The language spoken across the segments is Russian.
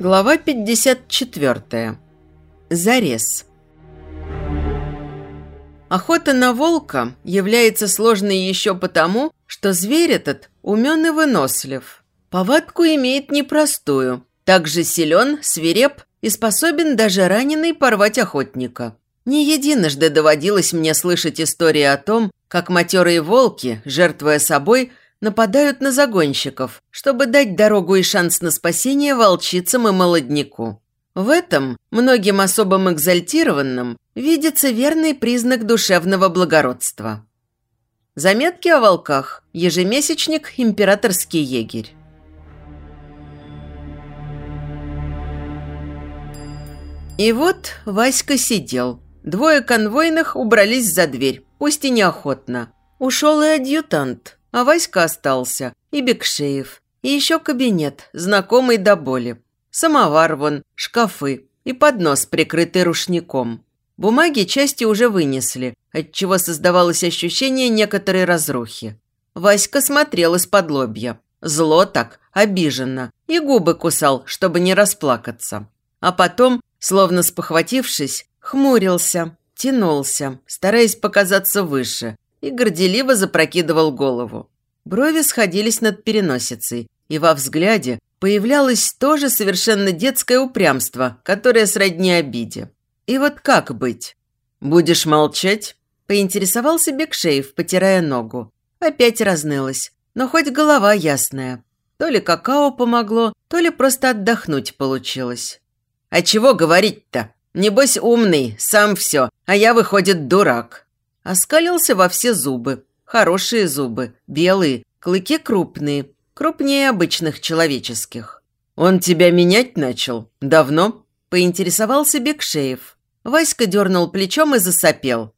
Глава 54. Зарез. Охота на волка является сложной еще потому, что зверь этот умен и вынослив. Повадку имеет непростую, также силен, свиреп и способен даже раненый порвать охотника. Не единожды доводилось мне слышать истории о том, как матерые волки, жертвуя собой, нападают на загонщиков, чтобы дать дорогу и шанс на спасение волчицам и молодняку. В этом, многим особым экзальтированным, видится верный признак душевного благородства. Заметки о волках. Ежемесячник «Императорский егерь». И вот Васька сидел. Двое конвойных убрались за дверь, пусть и неохотно. Ушел и адъютант – а Васька остался, и Бекшеев, и еще кабинет, знакомый до боли. Самовар вон, шкафы и поднос, прикрытый рушником. Бумаги части уже вынесли, отчего создавалось ощущение некоторой разрухи. Васька смотрел из-под лобья. Зло так, обиженно, и губы кусал, чтобы не расплакаться. А потом, словно спохватившись, хмурился, тянулся, стараясь показаться выше, и горделиво запрокидывал голову. Брови сходились над переносицей, и во взгляде появлялось тоже совершенно детское упрямство, которое сродни обиде. И вот как быть? «Будешь молчать?» – поинтересовался Бекшеев, потирая ногу. Опять разнылась, но хоть голова ясная. То ли какао помогло, то ли просто отдохнуть получилось. «А чего говорить-то? Небось умный, сам все, а я, выходит, дурак». Оскалился во все зубы. Хорошие зубы, белые, клыки крупные, крупнее обычных человеческих. «Он тебя менять начал? Давно?» – поинтересовался Бекшеев. Васька дернул плечом и засопел.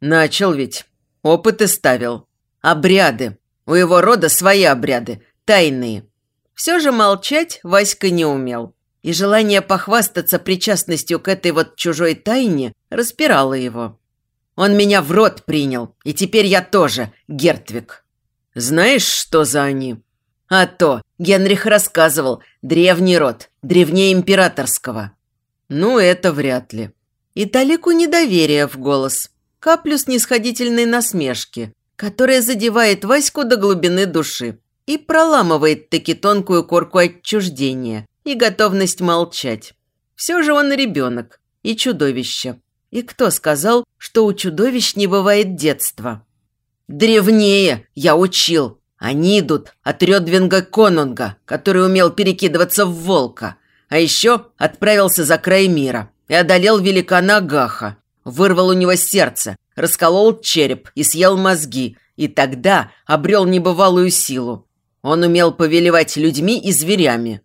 «Начал ведь. Опыты ставил. Обряды. У его рода свои обряды, тайные». Все же молчать Васька не умел. И желание похвастаться причастностью к этой вот чужой тайне распирало его. Он меня в рот принял, и теперь я тоже, Гертвик. Знаешь, что за они? А то, Генрих рассказывал, древний род, древнее императорского. Ну, это вряд ли. И талику недоверия в голос, каплю снисходительной насмешки, которая задевает Ваську до глубины души и проламывает таки тонкую корку отчуждения и готовность молчать. Все же он ребенок и чудовище, и кто сказал, что у чудовищ не бывает детства? Древнее, я учил. Они идут от Рёдвинга Конунга, который умел перекидываться в волка. А еще отправился за край мира и одолел великана Гаха. Вырвал у него сердце, расколол череп и съел мозги, и тогда обрел небывалую силу. Он умел повелевать людьми и зверями.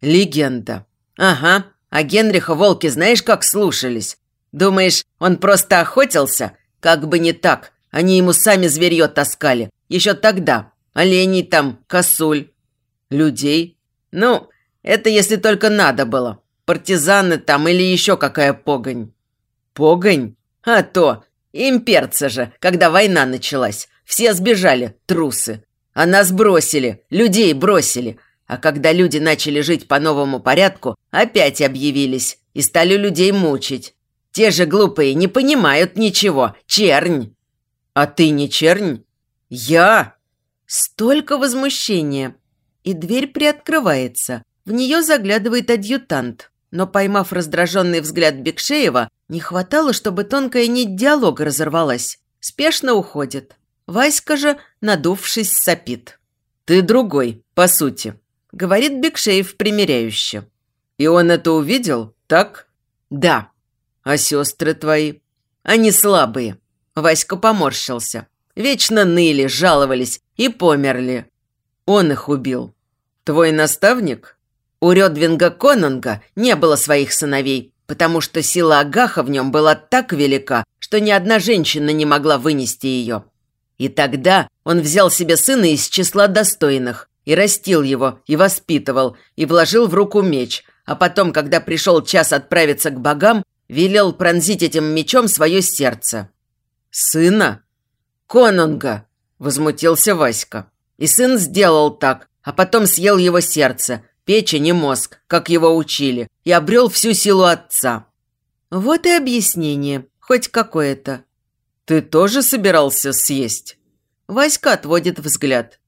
Легенда. Ага, а Генриха волки знаешь, как слушались? Думаешь, он просто охотился? Как бы не так. Они ему сами зверье таскали. Еще тогда. Оленей там, косуль. Людей? Ну, это если только надо было. Партизаны там или еще какая погонь. Погонь? А то. Имперцы же, когда война началась. Все сбежали, трусы. А нас бросили, людей бросили. А когда люди начали жить по новому порядку, опять объявились и стали людей мучить. Те же глупые не понимают ничего. Чернь!» «А ты не чернь?» «Я!» Столько возмущения. И дверь приоткрывается. В нее заглядывает адъютант. Но, поймав раздраженный взгляд Бекшеева, не хватало, чтобы тонкая нить диалога разорвалась. Спешно уходит. Васька же, надувшись, сопит. «Ты другой, по сути», — говорит Бекшеев примиряюще. «И он это увидел, так?» «Да», а сестры твои? Они слабые. Васька поморщился. Вечно ныли, жаловались и померли. Он их убил. Твой наставник? У Рёдвинга Конунга не было своих сыновей, потому что сила Агаха в нем была так велика, что ни одна женщина не могла вынести ее. И тогда он взял себе сына из числа достойных и растил его, и воспитывал, и вложил в руку меч, а потом, когда пришел час отправиться к богам, велел пронзить этим мечом свое сердце. «Сына? Конунга!» – возмутился Васька. И сын сделал так, а потом съел его сердце, печень и мозг, как его учили, и обрел всю силу отца. Вот и объяснение, хоть какое-то. Ты тоже собирался съесть? Васька отводит взгляд.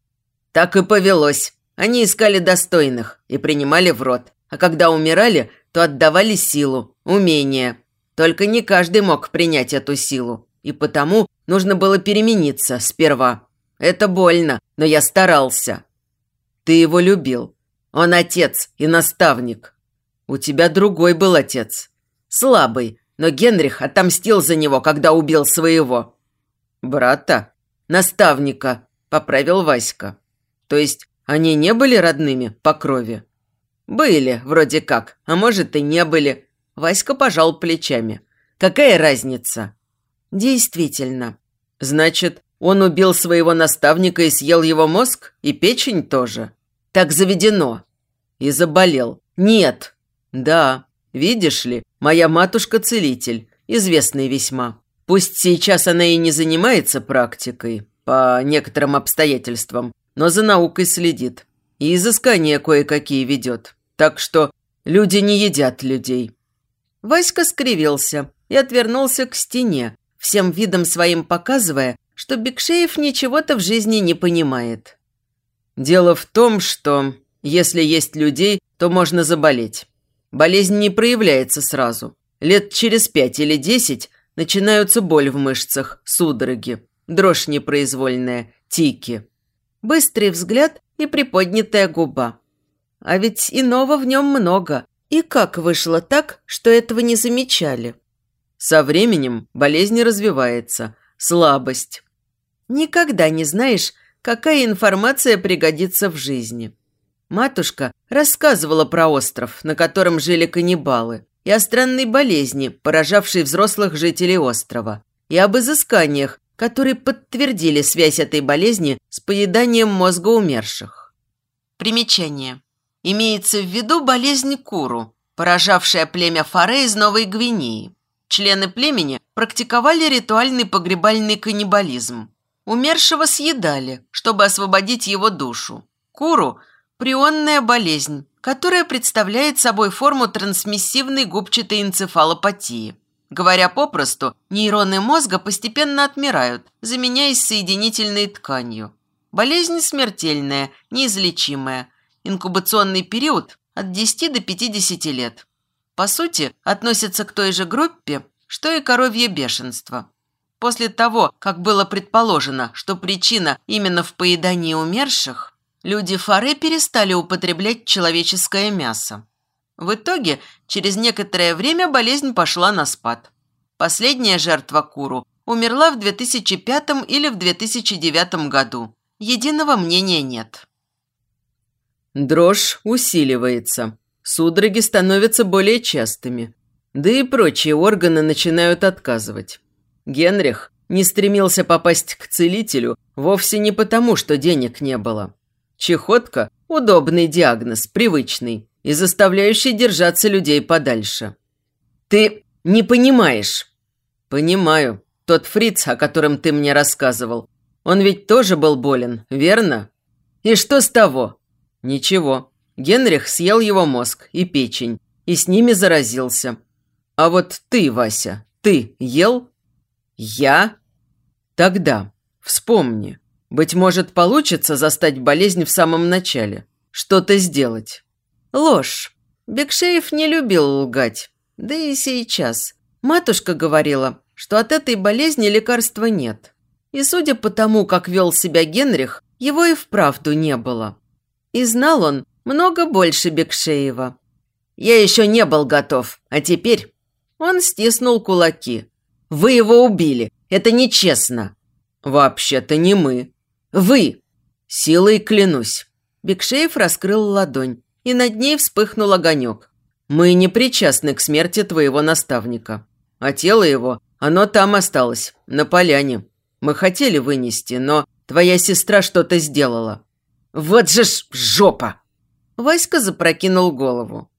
Так и повелось. Они искали достойных и принимали в рот. А когда умирали, то отдавали силу, умение. Только не каждый мог принять эту силу. И потому нужно было перемениться сперва. Это больно, но я старался. Ты его любил. Он отец и наставник. У тебя другой был отец. Слабый, но Генрих отомстил за него, когда убил своего. Брата? Наставника, поправил Васька. То есть они не были родными по крови? Были, вроде как, а может и не были. Васька пожал плечами. Какая разница? Действительно. Значит, он убил своего наставника и съел его мозг? И печень тоже? Так заведено. И заболел. Нет. Да. Видишь ли, моя матушка целитель. Известный весьма. Пусть сейчас она и не занимается практикой, по некоторым обстоятельствам, но за наукой следит. И изыскания кое-какие ведет. Так что люди не едят людей. Васька скривился и отвернулся к стене, всем видом своим показывая, что Бекшеев ничего-то в жизни не понимает. Дело в том, что если есть людей, то можно заболеть. Болезнь не проявляется сразу. Лет через пять или десять начинаются боль в мышцах, судороги, дрожь непроизвольная, тики. Быстрый взгляд и приподнятая губа. А ведь иного в нем много. И как вышло так, что этого не замечали? Со временем болезнь развивается, слабость. Никогда не знаешь, какая информация пригодится в жизни. Матушка рассказывала про остров, на котором жили каннибалы, и о странной болезни, поражавшей взрослых жителей острова, и об изысканиях, которые подтвердили связь этой болезни с поеданием мозга умерших. Примечание. Имеется в виду болезнь Куру, поражавшая племя Фаре из Новой Гвинеи. Члены племени практиковали ритуальный погребальный каннибализм. Умершего съедали, чтобы освободить его душу. Куру – прионная болезнь, которая представляет собой форму трансмиссивной губчатой энцефалопатии. Говоря попросту, нейроны мозга постепенно отмирают, заменяясь соединительной тканью. Болезнь смертельная, неизлечимая. Инкубационный период от 10 до 50 лет по сути, относится к той же группе, что и коровье бешенство. После того, как было предположено, что причина именно в поедании умерших, люди Фаре перестали употреблять человеческое мясо. В итоге, через некоторое время болезнь пошла на спад. Последняя жертва Куру умерла в 2005 или в 2009 году. Единого мнения нет. Дрожь усиливается, Судороги становятся более частыми, да и прочие органы начинают отказывать. Генрих не стремился попасть к целителю вовсе не потому, что денег не было. Чехотка – удобный диагноз, привычный и заставляющий держаться людей подальше. «Ты не понимаешь». «Понимаю. Тот фриц, о котором ты мне рассказывал, он ведь тоже был болен, верно? И что с того?» «Ничего. Генрих съел его мозг и печень, и с ними заразился. А вот ты, Вася, ты ел? Я? Тогда, вспомни. Быть может, получится застать болезнь в самом начале. Что-то сделать. Ложь. Бекшеев не любил лгать. Да и сейчас. Матушка говорила, что от этой болезни лекарства нет. И судя по тому, как вел себя Генрих, его и вправду не было. И знал он, много больше Бекшеева. Я еще не был готов, а теперь... Он стиснул кулаки. Вы его убили. Это нечестно. Вообще-то не мы. Вы. Силой клянусь. Бекшеев раскрыл ладонь, и над ней вспыхнул огонек. Мы не причастны к смерти твоего наставника. А тело его, оно там осталось, на поляне. Мы хотели вынести, но твоя сестра что-то сделала. Вот же ж жопа! Васька запрокинул голову.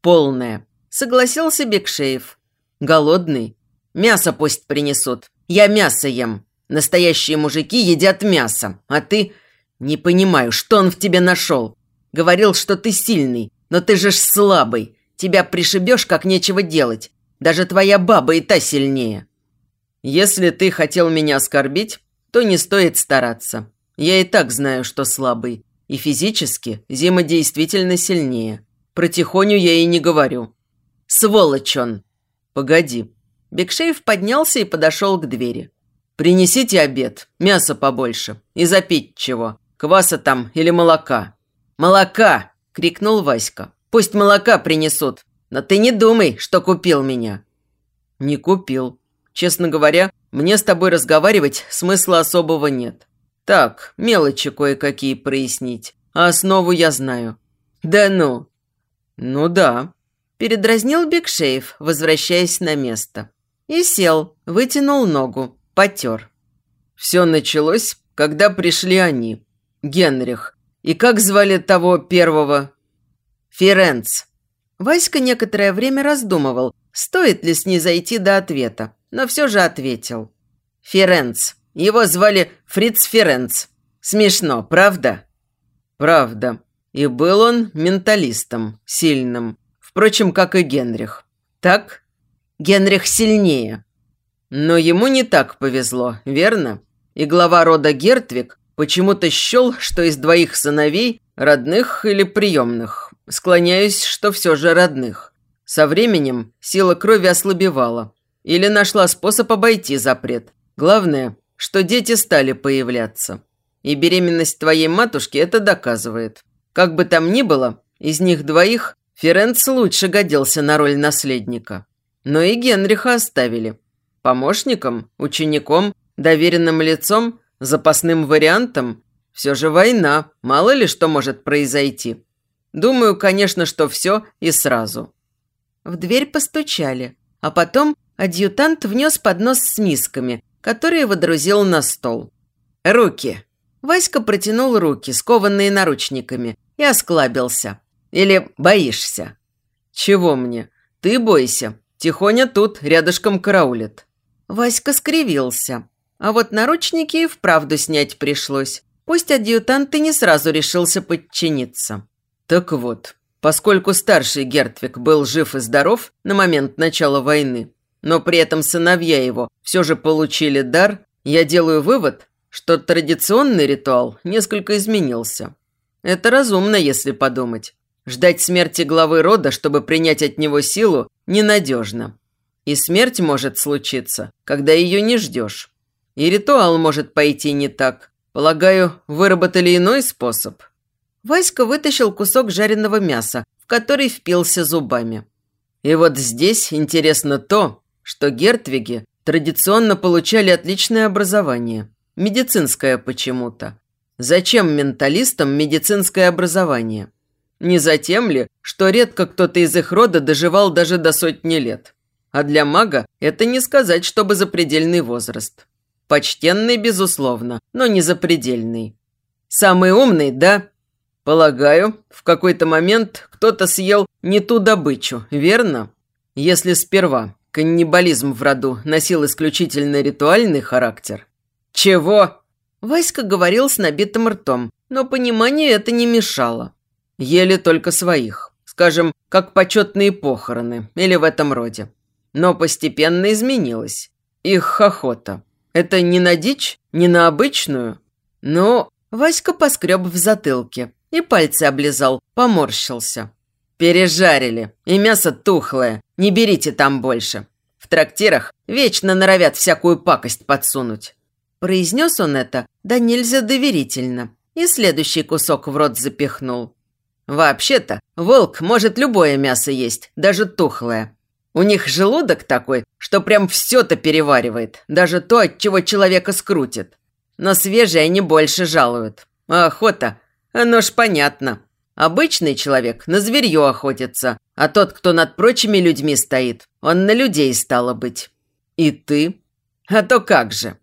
«Полная», – согласился Бекшеев. «Голодный? Мясо пусть принесут. Я мясо ем. Настоящие мужики едят мясо, а ты...» «Не понимаю, что он в тебе нашел? Говорил, что ты сильный, но ты же ж слабый. Тебя пришибешь, как нечего делать. Даже твоя баба и та сильнее. Если ты хотел меня оскорбить, то не стоит стараться. Я и так знаю, что слабый. И физически Зима действительно сильнее. Про Тихоню я и не говорю. Сволочь он. Погоди. Бекшеев поднялся и подошел к двери. Принесите обед, мяса побольше. И запить чего. Кваса там или молока. Молока! Крикнул Васька. Пусть молока принесут. Но ты не думай, что купил меня. Не купил. Честно говоря, мне с тобой разговаривать смысла особого нет. Так, мелочи кое-какие прояснить. А основу я знаю. Да ну. Ну да. Передразнил Бекшеев, возвращаясь на место. И сел, вытянул ногу, потер. Все началось, когда пришли они. Генрих. И как звали того первого? Ференц. Васька некоторое время раздумывал, стоит ли снизойти до ответа, но все же ответил. Ференц. Его звали Фриц Ференц. Смешно, правда? Правда. И был он менталистом, сильным. Впрочем, как и Генрих. Так? Генрих сильнее. Но ему не так повезло, верно? И глава рода Гертвик почему-то счел, что из двоих сыновей, родных или приемных, склоняюсь, что все же родных. Со временем сила крови ослабевала. Или нашла способ обойти запрет. Главное, что дети стали появляться. И беременность твоей матушки это доказывает. Как бы там ни было, из них двоих Ференц лучше годился на роль наследника. Но и Генриха оставили. Помощником, учеником, доверенным лицом, запасным вариантом. Все же война, мало ли что может произойти. Думаю, конечно, что все и сразу. В дверь постучали, а потом адъютант внес поднос с мисками, который водрузил на стол. «Руки!» Васька протянул руки, скованные наручниками, и осклабился. «Или боишься?» «Чего мне? Ты бойся. Тихоня тут, рядышком караулит». Васька скривился. А вот наручники и вправду снять пришлось. Пусть адъютант и не сразу решился подчиниться. Так вот, поскольку старший Гертвик был жив и здоров на момент начала войны, но при этом сыновья его все же получили дар, я делаю вывод, что традиционный ритуал несколько изменился. Это разумно, если подумать. Ждать смерти главы рода, чтобы принять от него силу, ненадежно. И смерть может случиться, когда ее не ждешь. И ритуал может пойти не так. Полагаю, выработали иной способ. Васька вытащил кусок жареного мяса, в который впился зубами. И вот здесь интересно то, что гертвиги традиционно получали отличное образование. Медицинское почему-то. Зачем менталистам медицинское образование? Не затем ли, что редко кто-то из их рода доживал даже до сотни лет? А для мага это не сказать, чтобы запредельный возраст. Почтенный, безусловно, но не запредельный. Самый умный, да? Полагаю, в какой-то момент кто-то съел не ту добычу, верно? Если сперва Каннибализм в роду носил исключительно ритуальный характер. «Чего?» Васька говорил с набитым ртом, но пониманию это не мешало. Ели только своих, скажем, как почетные похороны или в этом роде. Но постепенно изменилось. Их охота. Это не на дичь, не на обычную. Но Васька поскреб в затылке и пальцы облизал, поморщился. «Пережарили, и мясо тухлое. Не берите там больше. В трактирах вечно норовят всякую пакость подсунуть». Произнес он это, да нельзя доверительно, и следующий кусок в рот запихнул. «Вообще-то, волк может любое мясо есть, даже тухлое. У них желудок такой, что прям все-то переваривает, даже то, от чего человека скрутит. Но свежее они больше жалуют. А охота, оно ж понятно. Обычный человек на зверье охотится, а тот, кто над прочими людьми стоит, он на людей стало быть. И ты? А то как же.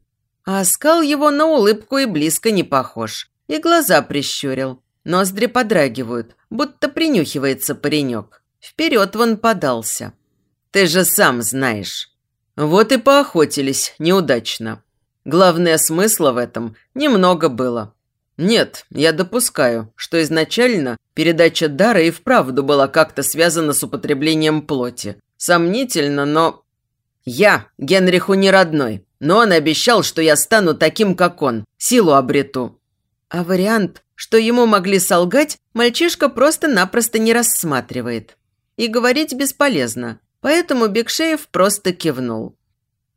А оскал его на улыбку и близко не похож. И глаза прищурил. Ноздри подрагивают, будто принюхивается паренек. Вперед вон подался. Ты же сам знаешь. Вот и поохотились неудачно. Главное смысла в этом немного было. Нет, я допускаю, что изначально передача дара и вправду была как-то связана с употреблением плоти. Сомнительно, но... Я Генриху не родной, но он обещал, что я стану таким, как он, силу обрету. А вариант, что ему могли солгать, мальчишка просто-напросто не рассматривает. И говорить бесполезно, поэтому Бекшеев просто кивнул.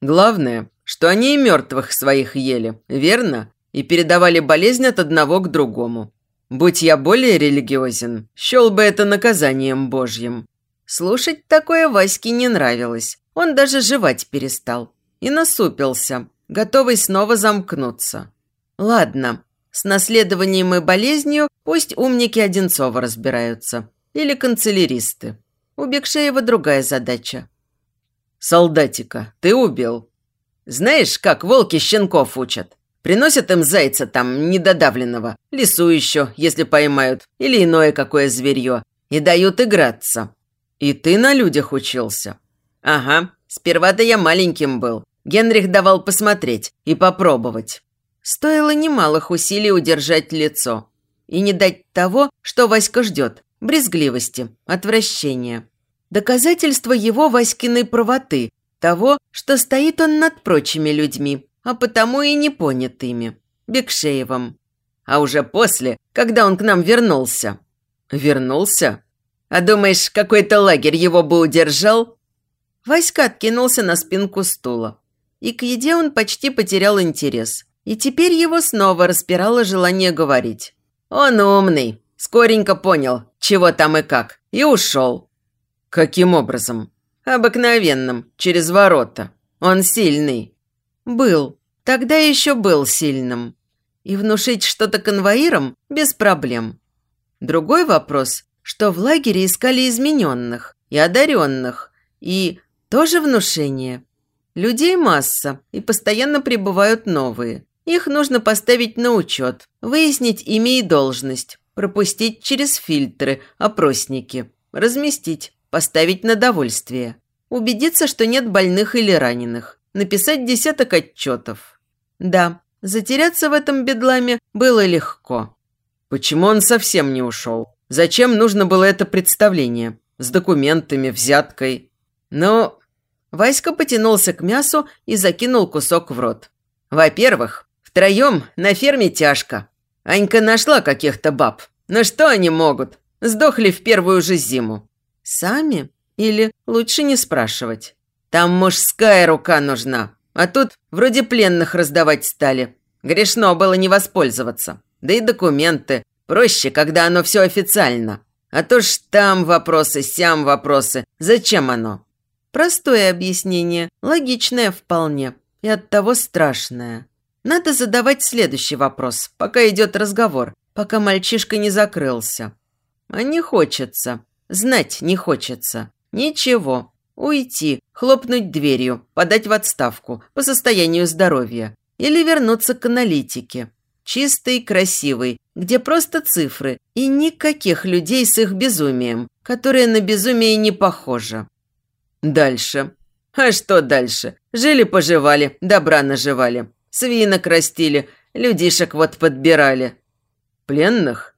Главное, что они и мертвых своих ели, верно? И передавали болезнь от одного к другому. Будь я более религиозен, счел бы это наказанием Божьим. Слушать такое Ваське не нравилось. Он даже жевать перестал. И насупился, готовый снова замкнуться. Ладно, с наследованием и болезнью пусть умники Одинцова разбираются. Или канцеляристы. У Бекшеева другая задача. «Солдатика, ты убил. Знаешь, как волки щенков учат? Приносят им зайца там, недодавленного, лису еще, если поймают, или иное какое зверье, и дают играться. И ты на людях учился? Ага, сперва-то я маленьким был. Генрих давал посмотреть и попробовать. Стоило немалых усилий удержать лицо и не дать того, что Васька ждет – брезгливости, отвращения. Доказательство его Васькиной правоты, того, что стоит он над прочими людьми, а потому и не понят ими. Бекшеевым. А уже после, когда он к нам вернулся. Вернулся? А думаешь, какой-то лагерь его бы удержал? Васька откинулся на спинку стула. И к еде он почти потерял интерес. И теперь его снова распирало желание говорить. Он умный. Скоренько понял, чего там и как. И ушел. Каким образом? Обыкновенным, через ворота. Он сильный. Был. Тогда еще был сильным. И внушить что-то конвоирам без проблем. Другой вопрос, что в лагере искали измененных и одаренных, и тоже внушение. Людей масса, и постоянно прибывают новые. Их нужно поставить на учет, выяснить имя и должность, пропустить через фильтры, опросники, разместить, поставить на довольствие. Убедиться, что нет больных или раненых написать десяток отчетов. Да, затеряться в этом бедламе было легко. Почему он совсем не ушел? Зачем нужно было это представление? С документами, взяткой? Но Васька потянулся к мясу и закинул кусок в рот. Во-первых, втроем на ферме тяжко. Анька нашла каких-то баб. Но что они могут? Сдохли в первую же зиму. Сами? Или лучше не спрашивать? Там мужская рука нужна. А тут вроде пленных раздавать стали. Грешно было не воспользоваться. Да и документы. Проще, когда оно все официально. А то ж там вопросы, сям вопросы. Зачем оно? Простое объяснение, логичное вполне. И оттого страшное. Надо задавать следующий вопрос, пока идет разговор, пока мальчишка не закрылся. А не хочется. Знать не хочется. Ничего. Уйти, хлопнуть дверью, подать в отставку по состоянию здоровья. Или вернуться к аналитике. Чистый, красивый, где просто цифры и никаких людей с их безумием, которые на безумие не похожи. Дальше. А что дальше? Жили-поживали, добра наживали. Свинок растили, людишек вот подбирали. Пленных?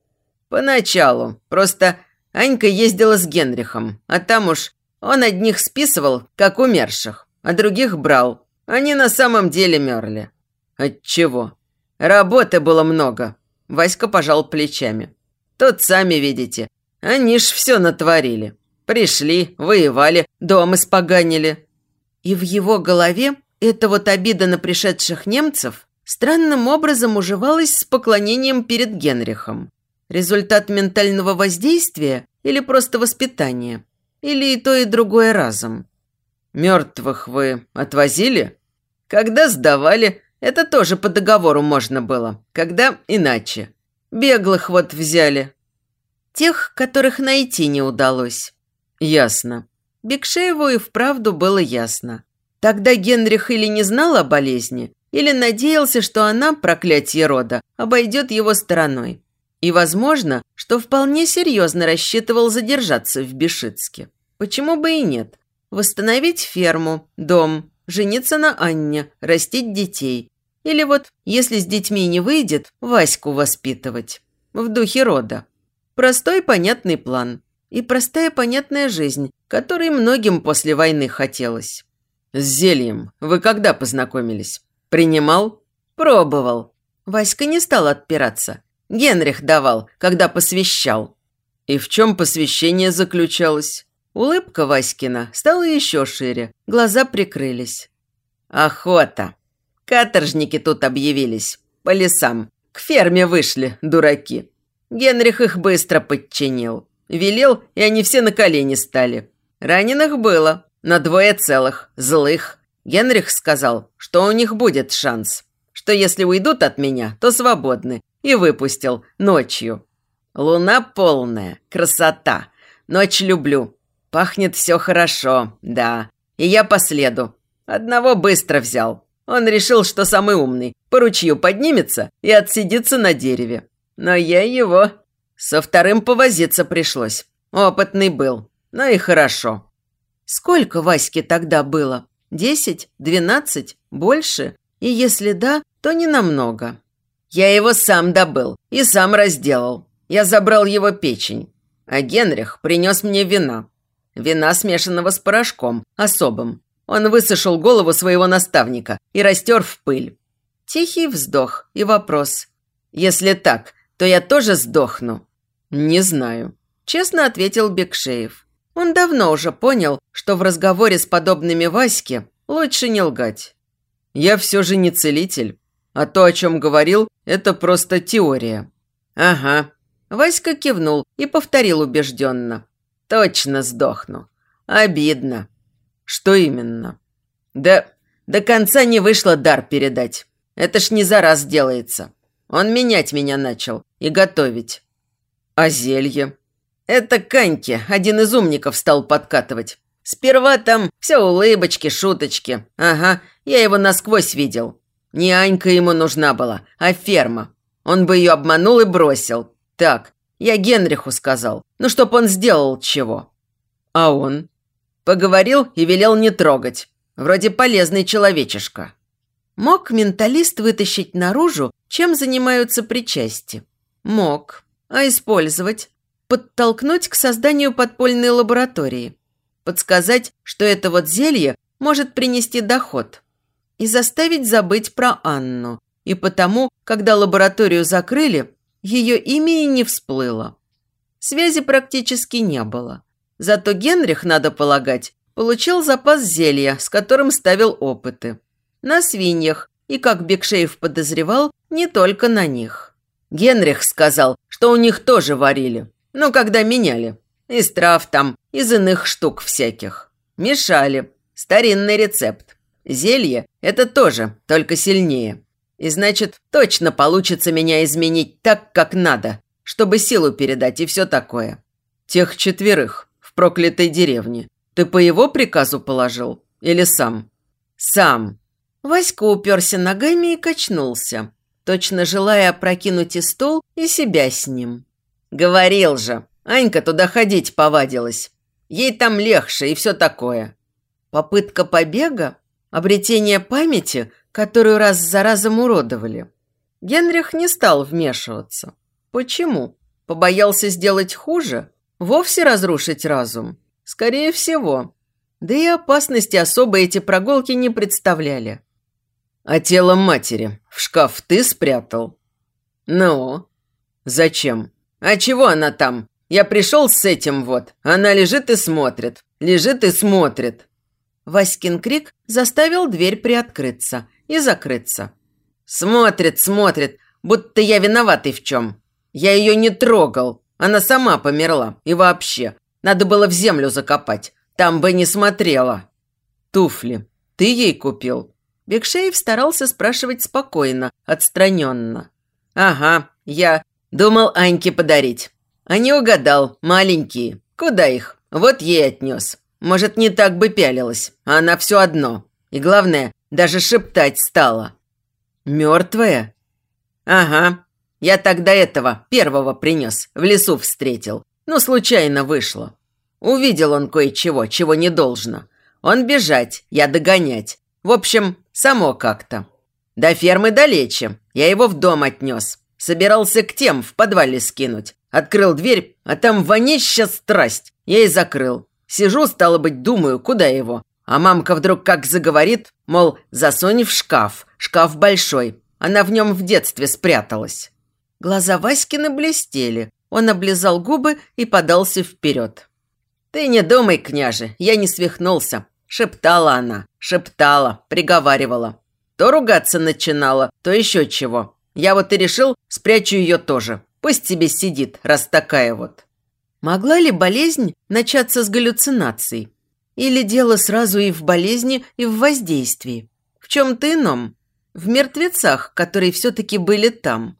Поначалу. Просто Анька ездила с Генрихом, а там уж он одних списывал, как умерших, а других брал. Они на самом деле мерли. Отчего? Работы было много. Васька пожал плечами. Тут сами видите. Они ж все натворили. Пришли, воевали, дом испоганили. И в его голове эта вот обида на пришедших немцев странным образом уживалась с поклонением перед Генрихом. Результат ментального воздействия или просто воспитания? Или и то, и другое разом? Мертвых вы отвозили? Когда сдавали, это тоже по договору можно было. Когда иначе. Беглых вот взяли. Тех, которых найти не удалось. Ясно. Бекшееву и вправду было ясно. Тогда Генрих или не знал о болезни, или надеялся, что она, проклятие рода, обойдет его стороной. И, возможно, что вполне серьезно рассчитывал задержаться в Бешицке. Почему бы и нет? Восстановить ферму, дом, жениться на Анне, растить детей. Или вот, если с детьми не выйдет, Ваську воспитывать. В духе рода. Простой понятный план. И простая понятная жизнь, которой многим после войны хотелось. «С зельем вы когда познакомились? Принимал?» «Пробовал». Васька не стал отпираться. Генрих давал, когда посвящал. «И в чем посвящение заключалось?» Улыбка Васькина стала еще шире, глаза прикрылись. «Охота! Каторжники тут объявились, по лесам. К ферме вышли, дураки. Генрих их быстро подчинил. Велел, и они все на колени стали. Раненых было, на двое целых, злых. Генрих сказал, что у них будет шанс. Что если уйдут от меня, то свободны. И выпустил ночью. Луна полная, красота. Ночь люблю. Пахнет все хорошо, да. И я по следу. Одного быстро взял. Он решил, что самый умный. По ручью поднимется и отсидится на дереве. Но я его... Со вторым повозиться пришлось. Опытный был. Ну и хорошо. Сколько Ваське тогда было? Десять? Двенадцать? Больше? И если да, то не намного. Я его сам добыл и сам разделал. Я забрал его печень. А Генрих принес мне вина. Вина, смешанного с порошком, особым. Он высушил голову своего наставника и растер в пыль. Тихий вздох и вопрос. «Если так, то я тоже сдохну?» «Не знаю», – честно ответил Бекшеев. Он давно уже понял, что в разговоре с подобными Ваське лучше не лгать. «Я все же не целитель, а то, о чем говорил, это просто теория». «Ага». Васька кивнул и повторил убежденно. Точно сдохну. Обидно. Что именно? Да до конца не вышло дар передать. Это ж не за раз делается. Он менять меня начал и готовить. А зелье? Это Каньке, один из умников, стал подкатывать. Сперва там все улыбочки, шуточки. Ага, я его насквозь видел. Не Анька ему нужна была, а ферма. Он бы ее обманул и бросил. Так, я Генриху сказал, ну чтоб он сделал чего. А он? Поговорил и велел не трогать. Вроде полезный человечишка. Мог менталист вытащить наружу, чем занимаются причасти? Мог. А использовать? Подтолкнуть к созданию подпольной лаборатории. Подсказать, что это вот зелье может принести доход. И заставить забыть про Анну. И потому, когда лабораторию закрыли, ее имя и не всплыло. Связи практически не было. Зато Генрих, надо полагать, получил запас зелья, с которым ставил опыты. На свиньях, и, как Бекшеев подозревал, не только на них. Генрих сказал, что у них тоже варили. Ну, когда меняли. Из трав там, из иных штук всяких. Мешали. Старинный рецепт. Зелье – это тоже, только сильнее. И значит, точно получится меня изменить так, как надо, чтобы силу передать и все такое. Тех четверых в проклятой деревне. Ты по его приказу положил? Или сам? Сам. Васька уперся ногами и качнулся, точно желая опрокинуть и стол, и себя с ним. Говорил же, Анька туда ходить повадилась. Ей там легче и все такое. Попытка побега? Обретение памяти – которую раз за разом уродовали. Генрих не стал вмешиваться. Почему? Побоялся сделать хуже? Вовсе разрушить разум? Скорее всего. Да и опасности особо эти прогулки не представляли. А тело матери в шкаф ты спрятал? Ну? Зачем? А чего она там? Я пришел с этим вот. Она лежит и смотрит. Лежит и смотрит. Васькин крик заставил дверь приоткрыться, и закрыться. Смотрит, смотрит, будто я виноватый в чем. Я ее не трогал. Она сама померла. И вообще, надо было в землю закопать. Там бы не смотрела. Туфли. Ты ей купил? Бекшеев старался спрашивать спокойно, отстраненно. «Ага, я думал Аньке подарить. А не угадал, маленькие. Куда их? Вот ей отнес. Может, не так бы пялилась, а она все одно. И главное, даже шептать стала. «Мертвая?» «Ага. Я тогда этого, первого принес, в лесу встретил. Ну, случайно вышло. Увидел он кое-чего, чего не должно. Он бежать, я догонять. В общем, само как-то». До фермы далече. Я его в дом отнес. Собирался к тем в подвале скинуть. Открыл дверь, а там вонища страсть. Я и закрыл. Сижу, стало быть, думаю, куда его. А мамка вдруг как заговорит, мол, засунь в шкаф. Шкаф большой. Она в нем в детстве спряталась. Глаза Васькины блестели. Он облизал губы и подался вперед. «Ты не думай, княже, я не свихнулся», – шептала она, шептала, приговаривала. То ругаться начинала, то еще чего. Я вот и решил, спрячу ее тоже. Пусть тебе сидит, раз такая вот. Могла ли болезнь начаться с галлюцинаций? Или дело сразу и в болезни, и в воздействии? В чем-то ином? В мертвецах, которые все-таки были там?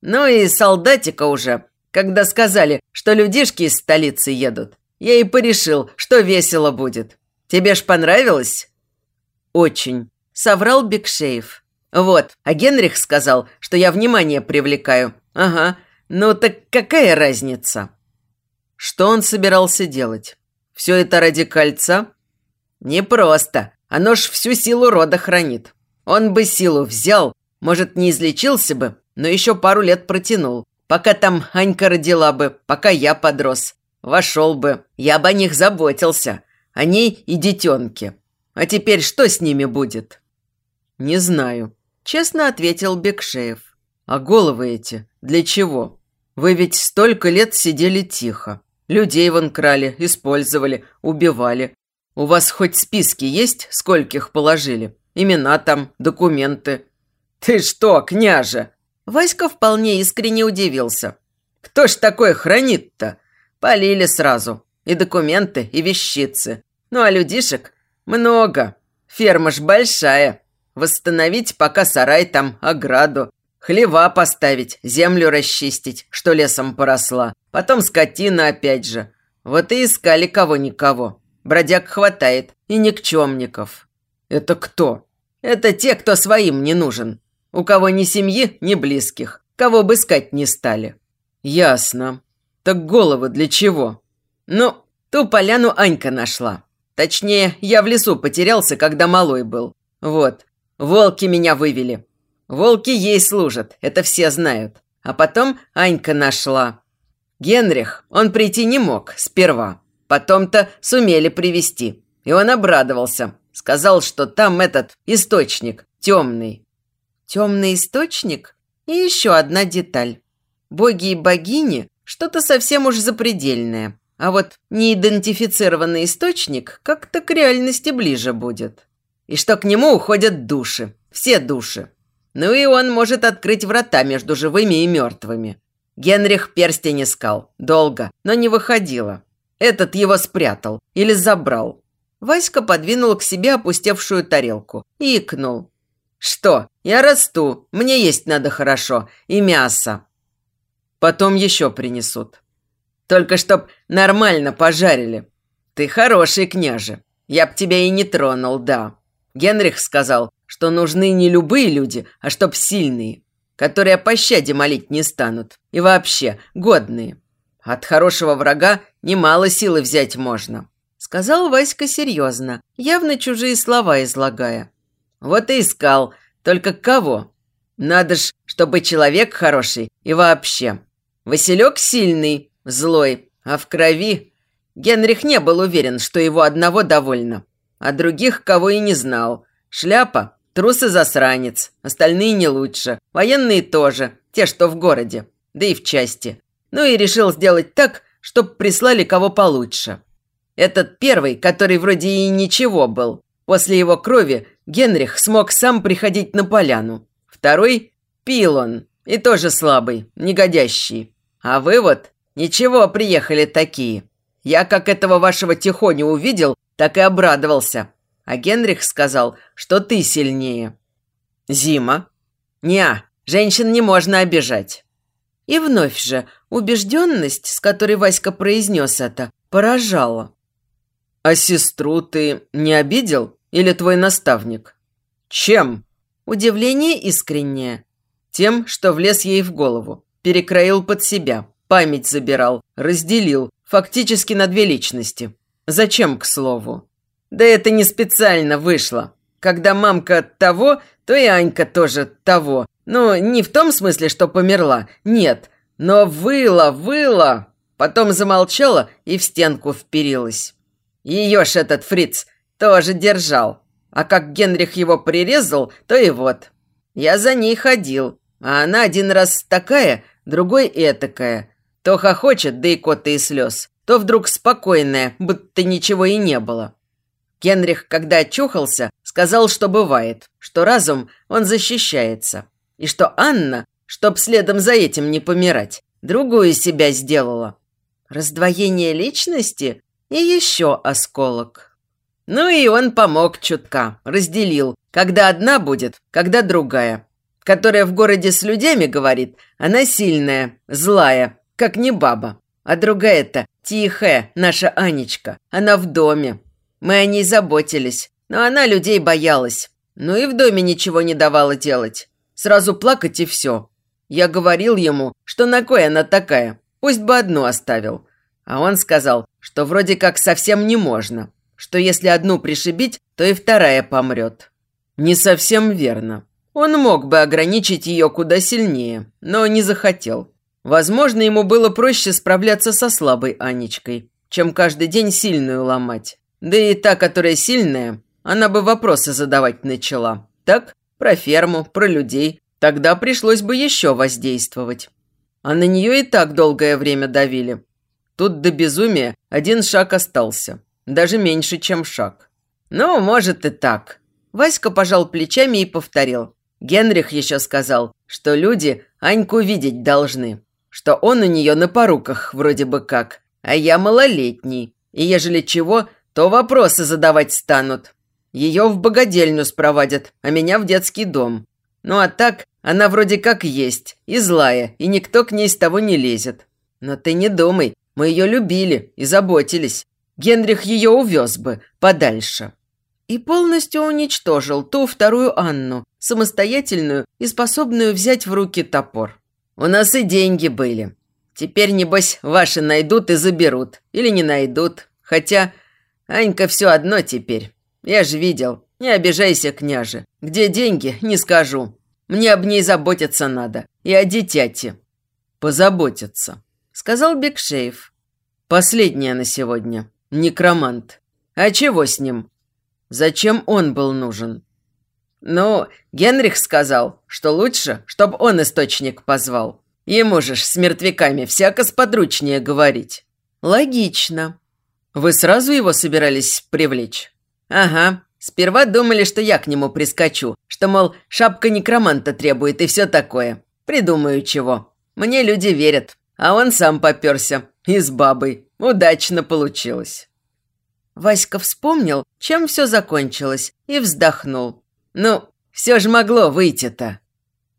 Ну и солдатика уже, когда сказали, что людишки из столицы едут. Я и порешил, что весело будет. Тебе ж понравилось? Очень соврал Бекшеев. «Вот, а Генрих сказал, что я внимание привлекаю. Ага, ну так какая разница?» Что он собирался делать? Все это ради кольца? Не просто. Оно ж всю силу рода хранит. Он бы силу взял, может, не излечился бы, но еще пару лет протянул. Пока там Анька родила бы, пока я подрос. Вошел бы, я бы о них заботился. О ней и детенке. А теперь что с ними будет?» «Не знаю», – честно ответил Бекшеев. «А головы эти для чего? Вы ведь столько лет сидели тихо. Людей вон крали, использовали, убивали. У вас хоть списки есть, скольких положили? Имена там, документы?» «Ты что, княже?» Васька вполне искренне удивился. «Кто ж такое хранит-то? Полили сразу. И документы, и вещицы. Ну а людишек много. Ферма ж большая. Восстановить пока сарай там, ограду. Хлева поставить, землю расчистить, что лесом поросла. Потом скотина опять же. Вот и искали кого-никого. Бродяг хватает, и никчемников. Это кто? Это те, кто своим не нужен. У кого ни семьи, ни близких. Кого бы искать не стали. Ясно. Так головы для чего? Ну, ту поляну Анька нашла. Точнее, я в лесу потерялся, когда малой был. Вот, Волки меня вывели. Волки ей служат, это все знают. А потом Анька нашла. Генрих, он прийти не мог сперва. Потом-то сумели привести. И он обрадовался. Сказал, что там этот источник темный. Темный источник? И еще одна деталь. Боги и богини – что-то совсем уж запредельное. А вот неидентифицированный источник как-то к реальности ближе будет и что к нему уходят души, все души. Ну и он может открыть врата между живыми и мертвыми. Генрих перстень искал, долго, но не выходило. Этот его спрятал или забрал. Васька подвинул к себе опустевшую тарелку и икнул. «Что? Я расту, мне есть надо хорошо, и мясо». «Потом еще принесут». «Только чтоб нормально пожарили. Ты хороший, княже. Я б тебя и не тронул, да». Генрих сказал, что нужны не любые люди, а чтоб сильные, которые о пощаде молить не станут. И вообще, годные. От хорошего врага немало силы взять можно. Сказал Васька серьезно, явно чужие слова излагая. Вот и искал. Только кого? Надо ж, чтобы человек хороший и вообще. Василек сильный, злой, а в крови... Генрих не был уверен, что его одного довольно а других кого и не знал. Шляпа, трус и засранец, остальные не лучше, военные тоже, те, что в городе, да и в части. Ну и решил сделать так, чтоб прислали кого получше. Этот первый, который вроде и ничего был. После его крови Генрих смог сам приходить на поляну. Второй – Пилон, и тоже слабый, негодящий. А вы вот ничего приехали такие. Я как этого вашего Тихоню увидел, так и обрадовался. А Генрих сказал, что ты сильнее. Зима. Неа, женщин не можно обижать. И вновь же убежденность, с которой Васька произнес это, поражала. «А сестру ты не обидел? Или твой наставник?» «Чем?» Удивление искреннее. Тем, что влез ей в голову. Перекроил под себя, память забирал, разделил, фактически на две личности. Зачем, к слову? Да это не специально вышло. когда мамка того, то и Анька тоже того. Ну, не в том смысле, что померла, нет, но выла, выла. Потом замолчала и в стенку вперилась. Ее ж этот фриц тоже держал. А как Генрих его прирезал, то и вот. Я за ней ходил, а она один раз такая, другой этакая. То хохочет, да и коты и слез, то вдруг спокойная, будто ничего и не было. Генрих, когда очухался, сказал, что бывает, что разум, он защищается. И что Анна, чтоб следом за этим не помирать, другую себя сделала. Раздвоение личности и еще осколок. Ну и он помог чутка, разделил, когда одна будет, когда другая. Которая в городе с людьми говорит, она сильная, злая, как не баба. А другая-то тихая, наша Анечка, она в доме. Мы о ней заботились, но она людей боялась. Ну и в доме ничего не давала делать. Сразу плакать и все. Я говорил ему, что на кой она такая, пусть бы одну оставил. А он сказал, что вроде как совсем не можно, что если одну пришибить, то и вторая помрет. Не совсем верно. Он мог бы ограничить ее куда сильнее, но не захотел. Возможно, ему было проще справляться со слабой Анечкой, чем каждый день сильную ломать. Да и та, которая сильная, она бы вопросы задавать начала. Так, про ферму, про людей. Тогда пришлось бы еще воздействовать. А на нее и так долгое время давили. Тут до безумия один шаг остался. Даже меньше, чем шаг. Ну, может и так. Васька пожал плечами и повторил. Генрих еще сказал, что люди Аньку видеть должны. Что он у нее на поруках вроде бы как. А я малолетний. И ежели чего, то вопросы задавать станут. Ее в богадельню спровадят, а меня в детский дом. Ну а так, она вроде как есть, и злая, и никто к ней с того не лезет. Но ты не думай, мы ее любили и заботились. Генрих ее увез бы подальше. И полностью уничтожил ту вторую Анну, самостоятельную и способную взять в руки топор. У нас и деньги были. Теперь, небось, ваши найдут и заберут. Или не найдут. Хотя Анька все одно теперь. Я же видел. Не обижайся, княже. Где деньги, не скажу. Мне об ней заботиться надо. И о дитяте. Позаботиться сказал Бекшеев. Последняя на сегодня. Некромант. А чего с ним? Зачем он был нужен? Ну, Генрих сказал, что лучше, чтобы он источник позвал. Ему же ж с мертвяками всяко сподручнее говорить. Логично. Вы сразу его собирались привлечь? Ага. Сперва думали, что я к нему прискочу, что, мол, шапка некроманта требует и все такое. Придумаю чего. Мне люди верят. А он сам попёрся. И с бабой. Удачно получилось. Васька вспомнил, чем все закончилось, и вздохнул. Ну, все же могло выйти-то.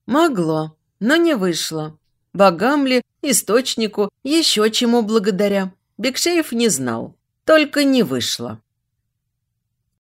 Могло, но не вышло. Богам ли, источнику, еще чему благодаря. Бекшеев не знал. Только не вышло.